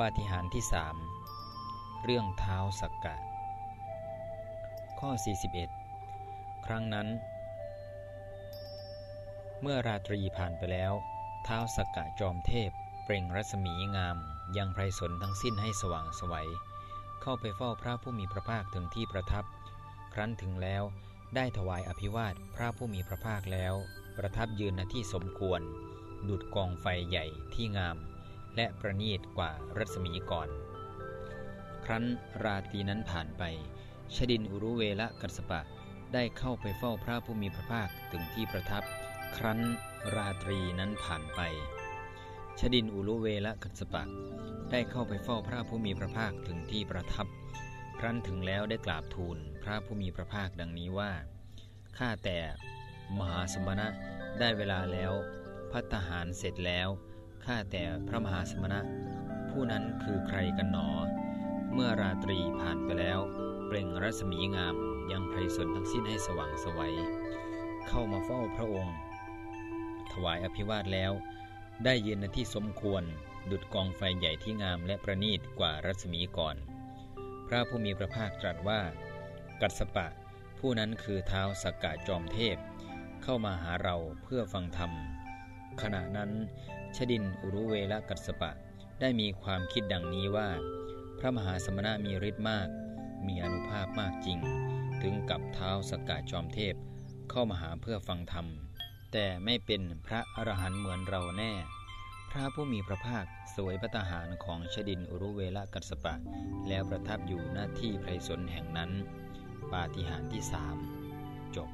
ปาฏิหาริย์ที่สามเรื่องเท้าสักกะ ข้อ 41 ครั้งนั้น เมื่อราตรีผ่านไปแล้ว เท้าสักกะจอมเทพ เปล่งรัศมีงาม ยังไพรสนทั้งสิ้นให้สว่างสวัย เข้าไปเฝ้าพระผู้มีพระภาคถึงที่ประทับ ครั้นถึงแล้วได้ถวายอภิวาทพระผู้มีพระภาคแล้ว ประทับยืนณที่สมควร ดุดกองไฟใหญ่ที่งาม และประณีตกว่ารัศมีก่อน ครั้นราตรีนั้นผ่านไป ชดินอุรุเวละกัสปะได้เข้าไปเฝ้าพระผู้มีพระภาคถึงที่ประทับ ครั้นราตรีนั้นผ่านไป ชดินอุรุเวละกัสปะ ได้เข้าไปเฝ้าพระผู้มีพระภาคถึงที่ประทับ ครั้นถึงแล้วได้กราบทูลพระผู้มีพระภาคดังนี้ว่า ข้าแต่มหาสมณะได้เวลาแล้ว พัตหารเสร็จแล้ว ข้าแต่พระมหาสมณะ ผู้นั้นคือใครกันหนอ เมื่อราตรีผ่านไปแล้ว เปล่งรัศมีงาม ยังไพรสนทั้งสิ้นให้สว่างสวัย เข้ามาเฝ้าพระองค์ ถวายอภิวาทแล้ว ได้ยืนในที่สมควร ดุดกองไฟใหญ่ที่งามและประณีตกว่ารัศมีก่อน พระผู้มีพระภาคตรัสว่า กัสปะ ผู้นั้นคือเท้าสกกะจอมเทพ เข้ามาหาเราเพื่อฟังธรรม ขณะนั้น ชดินอุรุเวละกัสปะ ได้มีความคิดดังนี้ว่า พระมหาสมณะมีฤทธิ์มาก มีอนุภาพมากจริง ถึงกับเท้าสกกะจอมเทพเข้ามาหาเพื่อฟังธรรม แต่ไม่เป็นพระอรหันต์เหมือนเราแน่ พระผู้มีพระภาคสวยพระทหารของชดินอุรุเวละกัสปะ แล้วประทับอยู่หน้าที่ไพรสนแห่งนั้น ปาฏิหาริย์ที่สามจบ